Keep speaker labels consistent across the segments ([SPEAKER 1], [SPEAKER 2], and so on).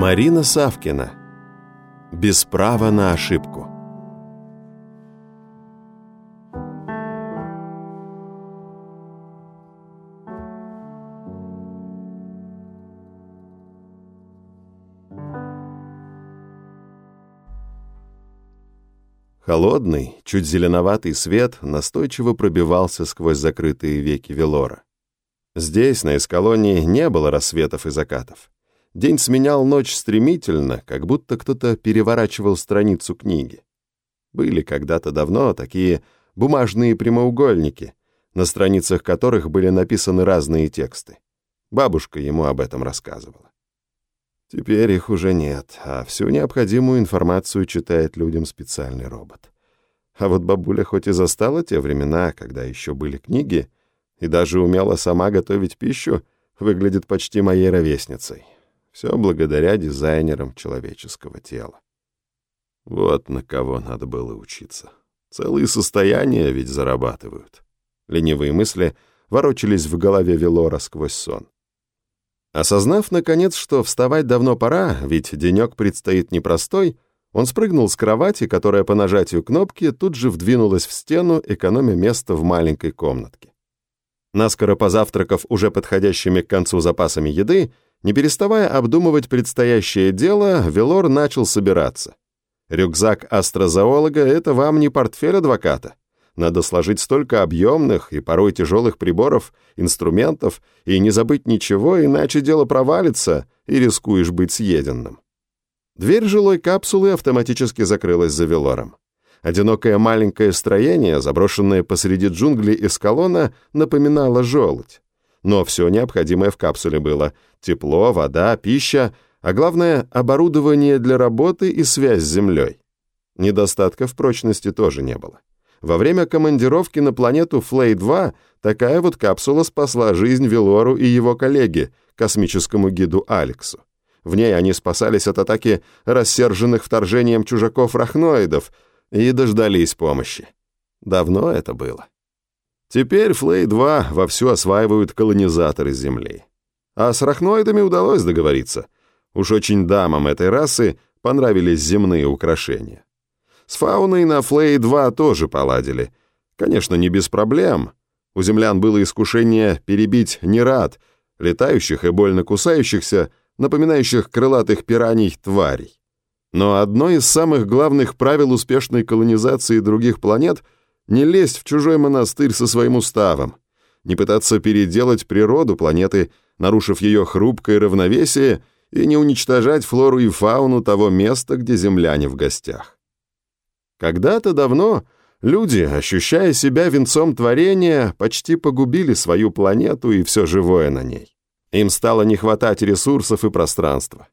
[SPEAKER 1] Марина Савкина. Без права на ошибку. Холодный, чуть зеленоватый свет настойчиво пробивался сквозь закрытые веки Велора. Здесь, на Эскалонии, не было рассветов и закатов. День сменял ночь стремительно, как будто кто-то переворачивал страницу книги. Были когда-то давно такие бумажные прямоугольники, на страницах которых были написаны разные тексты. Бабушка ему об этом рассказывала. Теперь их уже нет, а всю необходимую информацию читает людям специальный робот. А вот бабуля хоть и застала те времена, когда еще были книги, и даже умела сама готовить пищу, выглядит почти моей ровесницей. Все благодаря дизайнерам человеческого тела. Вот на кого надо было учиться. Целые состояния ведь зарабатывают. Ленивые мысли ворочались в голове Велора сквозь сон. Осознав, наконец, что вставать давно пора, ведь денек предстоит непростой, он спрыгнул с кровати, которая по нажатию кнопки тут же вдвинулась в стену, экономя место в маленькой комнатке. Наскоро позавтракав уже подходящими к концу запасами еды, не переставая обдумывать предстоящее дело, Велор начал собираться. Рюкзак астрозоолога — это вам не портфель адвоката. Надо сложить столько объемных и порой тяжелых приборов, инструментов и не забыть ничего, иначе дело провалится и рискуешь быть съеденным. Дверь жилой капсулы автоматически закрылась за Велором. Одинокое маленькое строение, заброшенное посреди джунглей эскалона, напоминало желудь но все необходимое в капсуле было. Тепло, вода, пища, а главное — оборудование для работы и связь с Землей. Недостатка в прочности тоже не было. Во время командировки на планету Флей-2 такая вот капсула спасла жизнь Велору и его коллеге, космическому гиду Алексу. В ней они спасались от атаки рассерженных вторжением чужаков-рахноидов и дождались помощи. Давно это было. Теперь Флей-2 вовсю осваивают колонизаторы Земли. А с рахноидами удалось договориться. Уж очень дамам этой расы понравились земные украшения. С фауной на Флей-2 тоже поладили. Конечно, не без проблем. У землян было искушение перебить нерад, летающих и больно кусающихся, напоминающих крылатых пираний тварей. Но одно из самых главных правил успешной колонизации других планет — не лезть в чужой монастырь со своим уставом, не пытаться переделать природу планеты, нарушив ее хрупкое равновесие, и не уничтожать флору и фауну того места, где земляне в гостях. Когда-то давно люди, ощущая себя венцом творения, почти погубили свою планету и все живое на ней. Им стало не хватать ресурсов и пространства.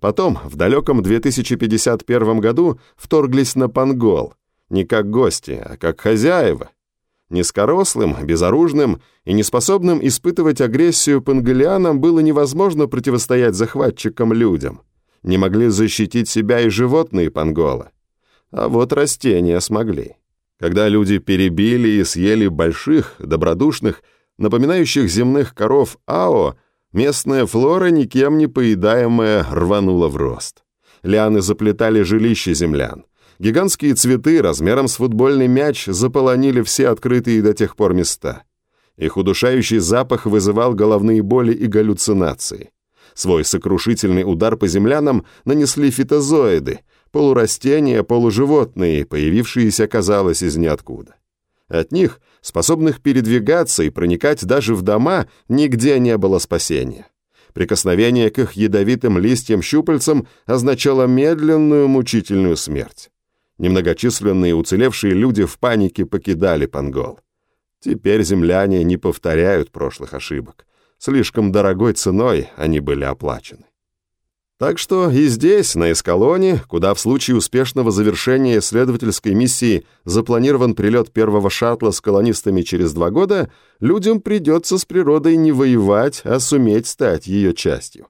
[SPEAKER 1] Потом, в далеком 2051 году, вторглись на Пангол, не как гости, а как хозяева. Низкорослым, безоружным и неспособным испытывать агрессию пангалианам было невозможно противостоять захватчикам-людям. Не могли защитить себя и животные пангола. А вот растения смогли. Когда люди перебили и съели больших, добродушных, напоминающих земных коров Ао, местная флора, никем не поедаемая, рванула в рост. Лианы заплетали жилища землян. Гигантские цветы размером с футбольный мяч заполонили все открытые до тех пор места. Их удушающий запах вызывал головные боли и галлюцинации. Свой сокрушительный удар по землянам нанесли фитозоиды, полурастения, полуживотные, появившиеся, казалось, из ниоткуда. От них, способных передвигаться и проникать даже в дома, нигде не было спасения. Прикосновение к их ядовитым листьям-щупальцам означало медленную мучительную смерть. Немногочисленные уцелевшие люди в панике покидали Пангол. Теперь земляне не повторяют прошлых ошибок. Слишком дорогой ценой они были оплачены. Так что и здесь, на Эскалоне, куда в случае успешного завершения исследовательской миссии запланирован прилет первого шаттла с колонистами через два года, людям придется с природой не воевать, а суметь стать ее частью.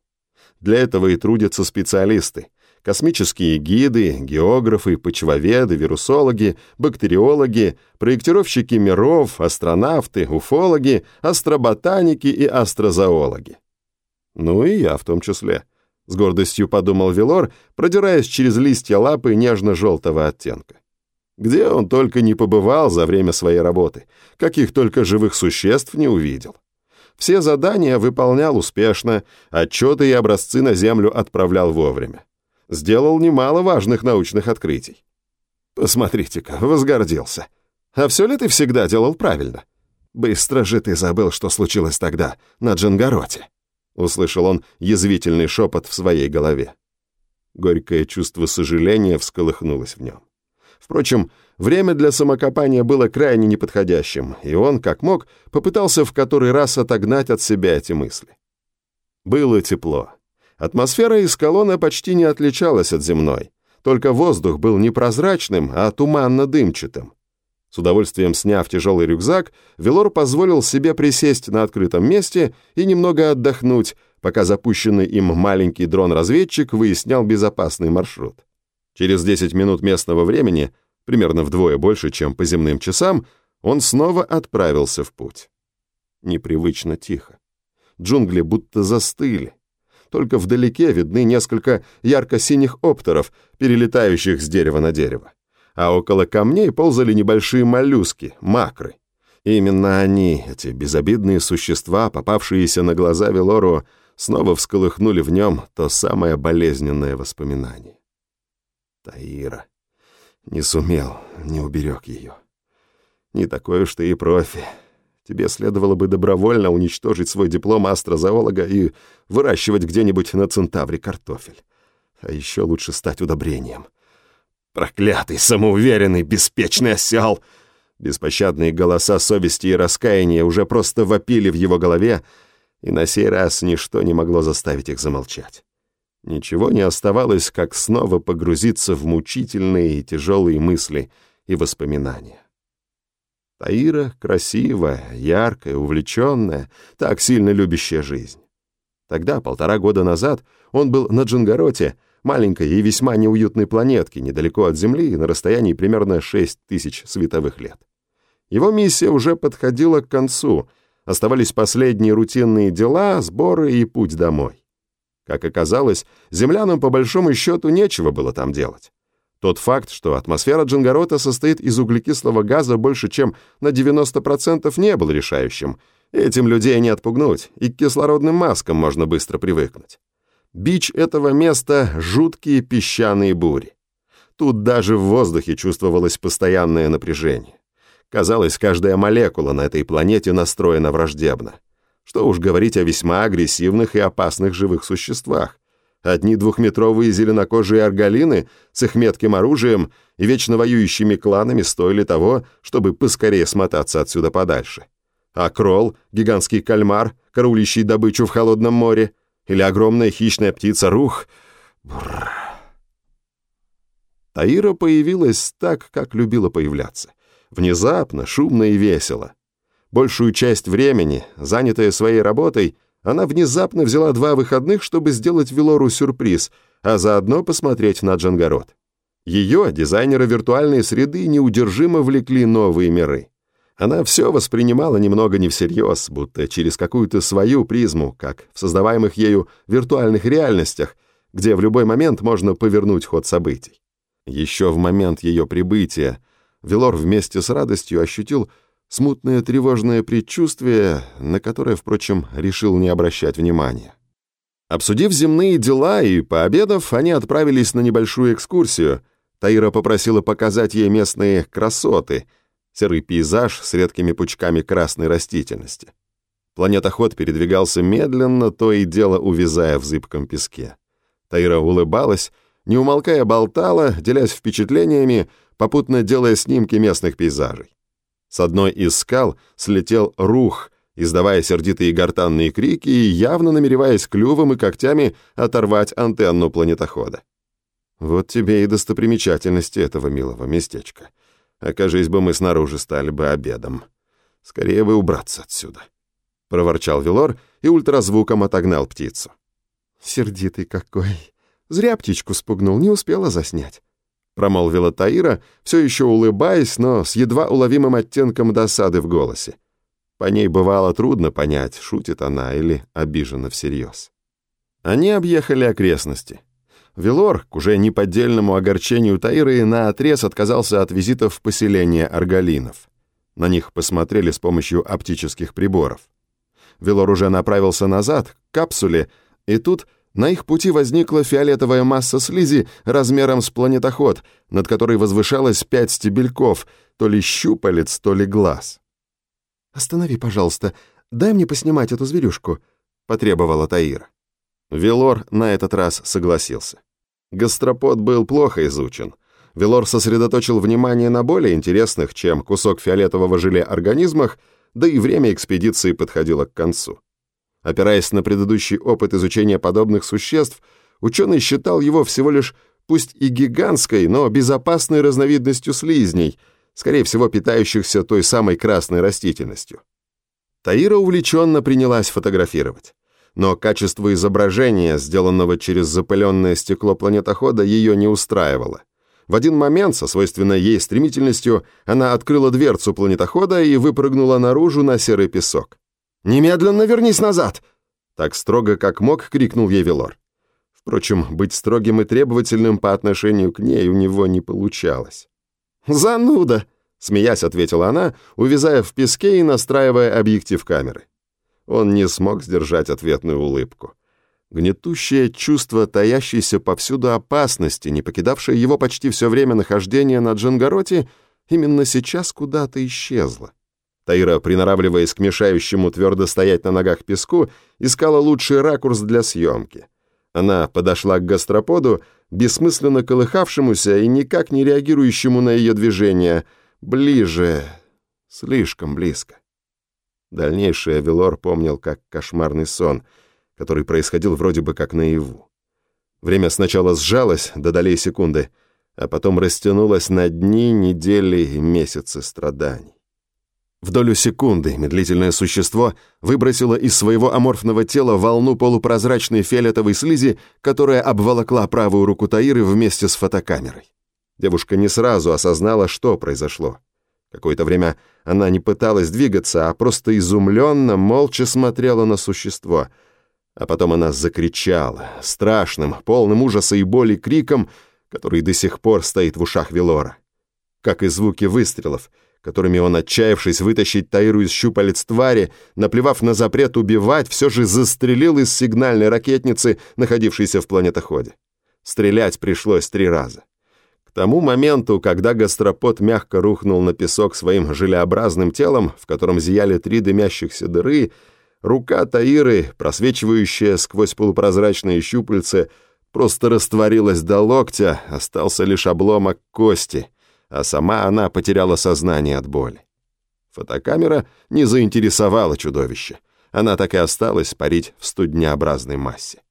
[SPEAKER 1] Для этого и трудятся специалисты, космические гиды, географы, почвоведы, вирусологи, бактериологи, проектировщики миров, астронавты, уфологи, астроботаники и астрозоологи. Ну и я в том числе. С гордостью подумал Велор, продираясь через листья лапы нежно-желтого оттенка. Где он только не побывал за время своей работы, каких только живых существ не увидел. Все задания выполнял успешно, отчеты и образцы на Землю отправлял вовремя. Сделал немало важных научных открытий. Посмотрите-ка, возгордился. А все ли ты всегда делал правильно? Быстро же ты забыл, что случилось тогда, на Джангороте. Услышал он язвительный шепот в своей голове. Горькое чувство сожаления всколыхнулось в нем. Впрочем, время для самокопания было крайне неподходящим, и он, как мог, попытался в который раз отогнать от себя эти мысли. Было тепло. Атмосфера из колонны почти не отличалась от земной, только воздух был не прозрачным, а туманно-дымчатым. С удовольствием сняв тяжелый рюкзак, Велор позволил себе присесть на открытом месте и немного отдохнуть, пока запущенный им маленький дрон-разведчик выяснял безопасный маршрут. Через 10 минут местного времени, примерно вдвое больше, чем по земным часам, он снова отправился в путь. Непривычно тихо. Джунгли будто застыли. Только вдалеке видны несколько ярко-синих оптеров, перелетающих с дерева на дерево. А около камней ползали небольшие моллюски, макры. Именно они, эти безобидные существа, попавшиеся на глаза Велору, снова всколыхнули в нем то самое болезненное воспоминание. Таира. Не сумел, не уберег ее. Не такой уж ты и профи. Тебе следовало бы добровольно уничтожить свой диплом астрозоолога и выращивать где-нибудь на Центавре картофель. А еще лучше стать удобрением. Проклятый, самоуверенный, беспечный осел! Беспощадные голоса совести и раскаяния уже просто вопили в его голове, и на сей раз ничто не могло заставить их замолчать. Ничего не оставалось, как снова погрузиться в мучительные и тяжелые мысли и воспоминания. Таира красивая, яркая, увлеченная, так сильно любящая жизнь. Тогда, полтора года назад, он был на Джангароте, маленькой и весьма неуютной планетке, недалеко от Земли, на расстоянии примерно 6 тысяч световых лет. Его миссия уже подходила к концу, оставались последние рутинные дела, сборы и путь домой. Как оказалось, землянам по большому счету нечего было там делать. Тот факт, что атмосфера Джангарота состоит из углекислого газа больше, чем на 90% не был решающим. Этим людей не отпугнуть, и к кислородным маскам можно быстро привыкнуть. Бич этого места — жуткие песчаные бури. Тут даже в воздухе чувствовалось постоянное напряжение. Казалось, каждая молекула на этой планете настроена враждебно. Что уж говорить о весьма агрессивных и опасных живых существах. Одни двухметровые зеленокожие арголины с их метким оружием и вечно воюющими кланами стоили того, чтобы поскорее смотаться отсюда подальше. А кролл, гигантский кальмар, караулищий добычу в холодном море, или огромная хищная птица рух... Бррр. Таира появилась так, как любила появляться. Внезапно, шумно и весело. Большую часть времени, занятая своей работой, она внезапно взяла два выходных, чтобы сделать Вилору сюрприз, а заодно посмотреть на Джангород. Ее, дизайнера виртуальной среды, неудержимо влекли новые миры. Она все воспринимала немного не всерьез, будто через какую-то свою призму, как в создаваемых ею виртуальных реальностях, где в любой момент можно повернуть ход событий. Еще в момент ее прибытия Велор вместе с радостью ощутил смутное тревожное предчувствие, на которое, впрочем, решил не обращать внимания. Обсудив земные дела и пообедав, они отправились на небольшую экскурсию. Таира попросила показать ей местные красоты, серый пейзаж с редкими пучками красной растительности. Планетоход передвигался медленно, то и дело увязая в зыбком песке. Таира улыбалась, не умолкая болтала, делясь впечатлениями, попутно делая снимки местных пейзажей. С одной из скал слетел рух, издавая сердитые гортанные крики и явно намереваясь клювом и когтями оторвать антенну планетохода. Вот тебе и достопримечательности этого милого местечка. Окажись бы мы снаружи стали бы обедом. Скорее бы убраться отсюда. Проворчал Велор и ультразвуком отогнал птицу. Сердитый какой. Зря птичку спугнул, не успела заснять промолвила Таира, все еще улыбаясь, но с едва уловимым оттенком досады в голосе. По ней бывало трудно понять, шутит она или обижена всерьез. Они объехали окрестности. Велор, к уже неподдельному огорчению Таиры, наотрез отказался от визитов в поселение Аргалинов. На них посмотрели с помощью оптических приборов. Велор уже направился назад, к капсуле, и тут на их пути возникла фиолетовая масса слизи размером с планетоход, над которой возвышалось пять стебельков, то ли щупалец, то ли глаз.
[SPEAKER 2] «Останови, пожалуйста, дай мне поснимать эту зверюшку», — потребовала Таира.
[SPEAKER 1] Велор на этот раз согласился. Гастропод был плохо изучен. Велор сосредоточил внимание на более интересных, чем кусок фиолетового желе организмах, да и время экспедиции подходило к концу. Опираясь на предыдущий опыт изучения подобных существ, ученый считал его всего лишь пусть и гигантской, но безопасной разновидностью слизней, скорее всего питающихся той самой красной растительностью. Таира увлеченно принялась фотографировать но качество изображения, сделанного через запыленное стекло планетохода, ее не устраивало. В один момент, со свойственной ей стремительностью, она открыла дверцу планетохода и выпрыгнула наружу на серый песок. «Немедленно вернись назад!» Так строго, как мог, крикнул ей Велор. Впрочем, быть строгим и требовательным по отношению к ней у него не получалось. «Зануда!» — смеясь ответила она, увязая в песке и настраивая объектив камеры. Он не смог сдержать ответную улыбку. Гнетущее чувство таящейся повсюду опасности, не покидавшее его почти все время нахождения на Джангароте, именно сейчас куда-то исчезло. Таира, приноравливаясь к мешающему твердо стоять на ногах песку, искала лучший ракурс для съемки. Она подошла к гастроподу, бессмысленно колыхавшемуся и никак не реагирующему на ее движение, ближе, слишком близко. Дальнейшее Велор помнил как кошмарный сон, который происходил вроде бы как наяву. Время сначала сжалось до долей секунды, а потом растянулось на дни, недели и месяцы страданий. В долю секунды медлительное существо выбросило из своего аморфного тела волну полупрозрачной фиолетовой слизи, которая обволокла правую руку Таиры вместе с фотокамерой. Девушка не сразу осознала, что произошло. Какое-то время она не пыталась двигаться, а просто изумленно, молча смотрела на существо. А потом она закричала, страшным, полным ужаса и боли криком, который до сих пор стоит в ушах Велора. Как и звуки выстрелов, которыми он, отчаявшись вытащить Таиру из щупалец твари, наплевав на запрет убивать, все же застрелил из сигнальной ракетницы, находившейся в планетоходе. Стрелять пришлось три раза тому моменту, когда гастропод мягко рухнул на песок своим желеобразным телом, в котором зияли три дымящихся дыры, рука Таиры, просвечивающая сквозь полупрозрачные щупальца, просто растворилась до локтя, остался лишь обломок кости, а сама она потеряла сознание от боли. Фотокамера не заинтересовала чудовище. Она так и осталась парить в студнеобразной массе.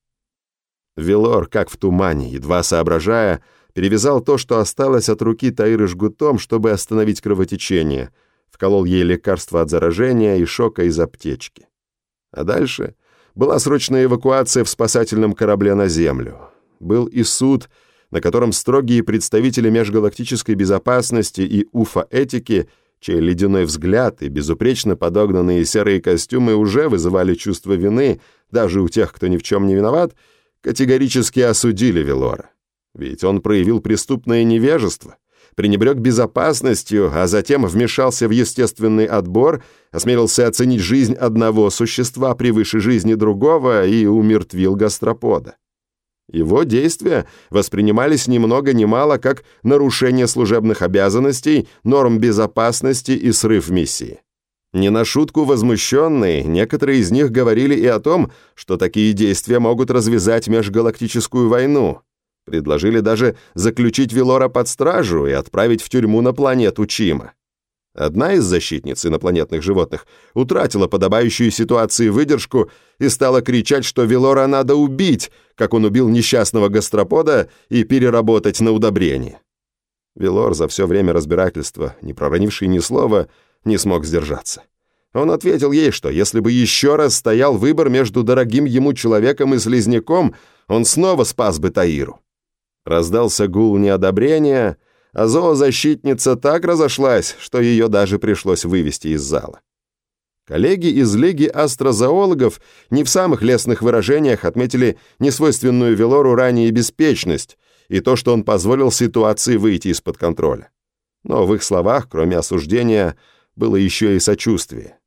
[SPEAKER 1] Велор, как в тумане, едва соображая, перевязал то, что осталось от руки Таиры жгутом, чтобы остановить кровотечение, вколол ей лекарство от заражения и шока из аптечки. А дальше была срочная эвакуация в спасательном корабле на Землю. Был и суд, на котором строгие представители межгалактической безопасности и уфа-этики, чей ледяной взгляд и безупречно подогнанные серые костюмы уже вызывали чувство вины даже у тех, кто ни в чем не виноват, категорически осудили Велора. Ведь он проявил преступное невежество, пренебрег безопасностью, а затем вмешался в естественный отбор, осмелился оценить жизнь одного существа превыше жизни другого и умертвил гастропода. Его действия воспринимались ни много ни мало как нарушение служебных обязанностей, норм безопасности и срыв миссии. Не на шутку возмущенные, некоторые из них говорили и о том, что такие действия могут развязать межгалактическую войну, Предложили даже заключить Велора под стражу и отправить в тюрьму на планету Чима. Одна из защитниц инопланетных животных утратила подобающую ситуации выдержку и стала кричать, что Велора надо убить, как он убил несчастного гастропода, и переработать на удобрение. Велор за все время разбирательства, не проронивший ни слова, не смог сдержаться. Он ответил ей, что если бы еще раз стоял выбор между дорогим ему человеком и слизняком, он снова спас бы Таиру. Раздался гул неодобрения, а зоозащитница так разошлась, что ее даже пришлось вывести из зала. Коллеги из Лиги астрозоологов не в самых лестных выражениях отметили несвойственную Велору ранее беспечность и то, что он позволил ситуации выйти из-под контроля. Но в их словах, кроме осуждения, было еще и сочувствие.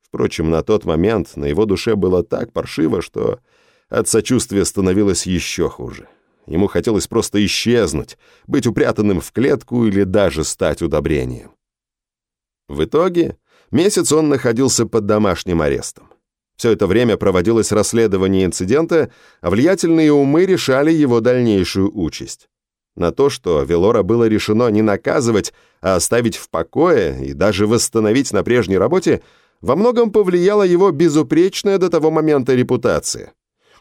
[SPEAKER 1] Впрочем, на тот момент на его душе было так паршиво, что от сочувствия становилось еще хуже. Ему хотелось просто исчезнуть, быть упрятанным в клетку или даже стать удобрением. В итоге месяц он находился под домашним арестом. Все это время проводилось расследование инцидента, а влиятельные умы решали его дальнейшую участь. На то, что Велора было решено не наказывать, а оставить в покое и даже восстановить на прежней работе, во многом повлияла его безупречная до того момента репутация.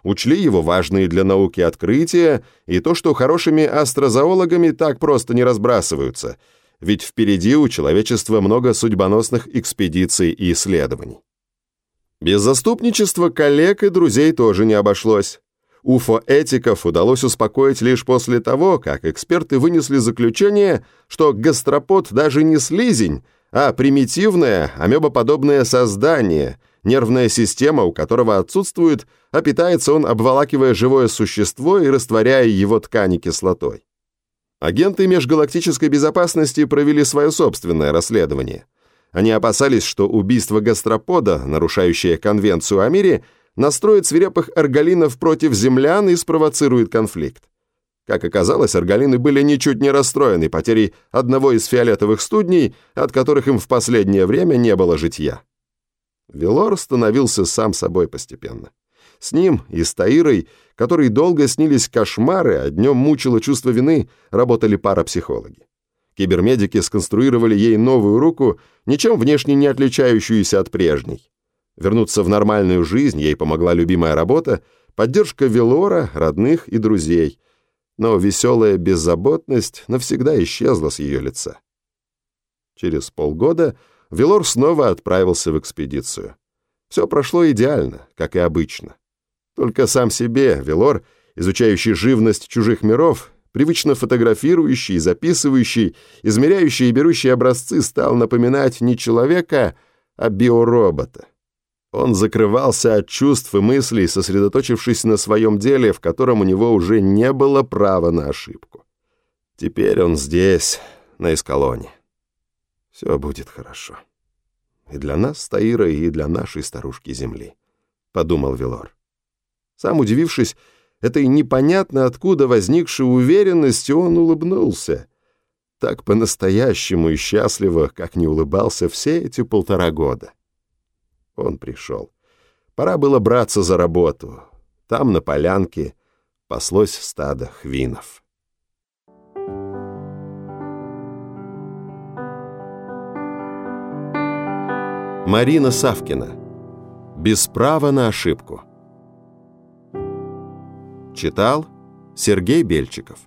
[SPEAKER 1] Учли его важные для науки открытия и то, что хорошими астрозоологами так просто не разбрасываются – ведь впереди у человечества много судьбоносных экспедиций и исследований. Без заступничества коллег и друзей тоже не обошлось. Уфоэтиков удалось успокоить лишь после того, как эксперты вынесли заключение, что гастропод даже не слизень, а примитивное, амебоподобное создание, нервная система у которого отсутствует, а питается он, обволакивая живое существо и растворяя его ткани кислотой. Агенты межгалактической безопасности провели свое собственное расследование. Они опасались, что убийство гастропода, нарушающее конвенцию о мире, настроит свирепых аргалинов против землян и спровоцирует конфликт. Как оказалось, аргалины были ничуть не расстроены потерей одного из фиолетовых студней, от которых им в последнее время не было житья. Велор становился сам собой постепенно. С ним и с Таирой, которой долго снились кошмары, а днем мучило чувство вины, работали парапсихологи. Кибермедики сконструировали ей новую руку, ничем внешне не отличающуюся от прежней. Вернуться в нормальную жизнь ей помогла любимая работа, поддержка Велора, родных и друзей. Но веселая беззаботность навсегда исчезла с ее лица. Через полгода Велор снова отправился в экспедицию. Все прошло идеально, как и обычно. Только сам себе Велор, изучающий живность чужих миров, привычно фотографирующий, записывающий, измеряющий и берущий образцы, стал напоминать не человека, а биоробота. Он закрывался от чувств и мыслей, сосредоточившись на своем деле, в котором у него уже не было права на ошибку. Теперь он здесь, на Эскалоне. Все будет хорошо. И для нас с Таирой, и для нашей старушки Земли, — подумал Велор. Сам удивившись этой непонятно откуда возникшей уверенности, он улыбнулся. Так по-настоящему и счастливо, как не улыбался все эти полтора года. Он пришел. Пора было браться за работу. Там, на полянке, паслось стадо хвинов. Марина Савкина. Без права на ошибку. Читал Сергей Бельчиков.